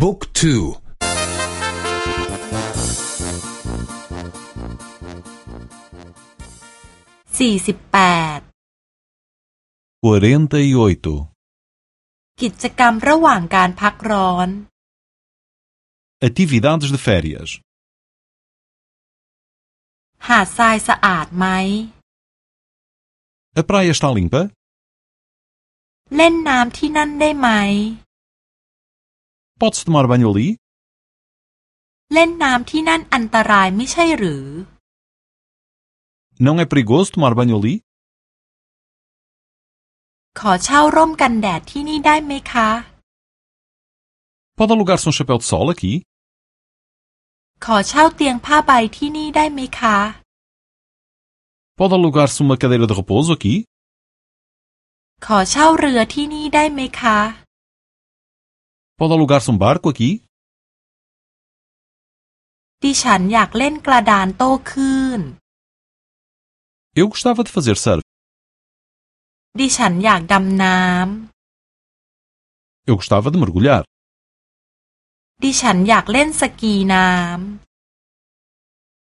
บุ๊กทูสี่สิบแปด 48. กิจกรรมระหว่างการพักร้อน Atividades de férias. หาดทรายสะอาดไหม A praia está limpa? เล่นน้ำที่นั่นได้ไหม Pode-se tomar banho ali? เล่นน้ำที่นั่นอันตรายไม่ใช่หรือ Não é perigoso tomar banho ali? ขอเช่าร่มกันแดดที่นี่ได้ไหมคะ Pode alugar-se um chapéu de sol aqui? ขอเช่าเตียงผ้าใบที่นี่ได้ไหมคะ Pode alugar-se uma cadeira de repouso aqui? ขอเช่าเรือที่นี่ได้ไหมคะ Pode alugar-se um barco aqui? ดิฉันอยากเล่นกระดานโต้คลื่น Eu gostava de fazer surf. ดิฉันอยากดำน้ Eu gostava de mergulhar. ำ ดิฉันอยากเล่นสกีน้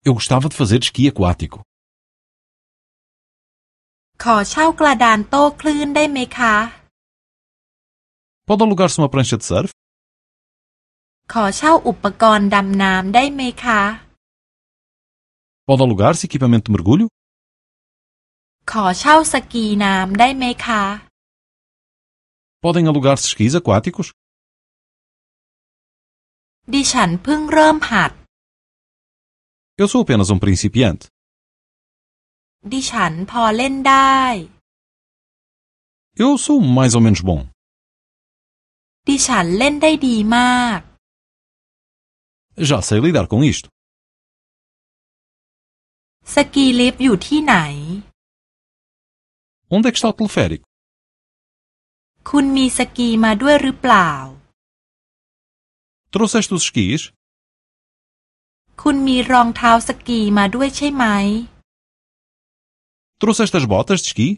Eu gostava de fazer esqui aquático. ำ ขอเช่ากระดานโต้คลื่นได้ไหมคะ Pode alugar-se uma prancha de surf? ขอเช่าอุปกรณ์ดำน้ำได้ไหมคะ Pode alugar-se equipamento de mergulho? ขอเช่าสกีน้ำได้ไหมคะ Podem alugar-se esquis aquáticos? ดิฉันเพิ่งเริ่มหัด Eu sou apenas um principiante. ดิฉันพอเล่นได้ Eu sou mais ou menos bom. ดิฉันเล่นได้ดีมาก Já sei lidar com isto. สกีลิฟต์อยู่ที่ไหน Onde é que está o teleférico? คุณมีสกีมาด้วยหรือเปล่า Trouxeste os esquis? คุณมีรองเท้าสกีมาด้วยใช่ไหม Trouxeste as botas de esqui?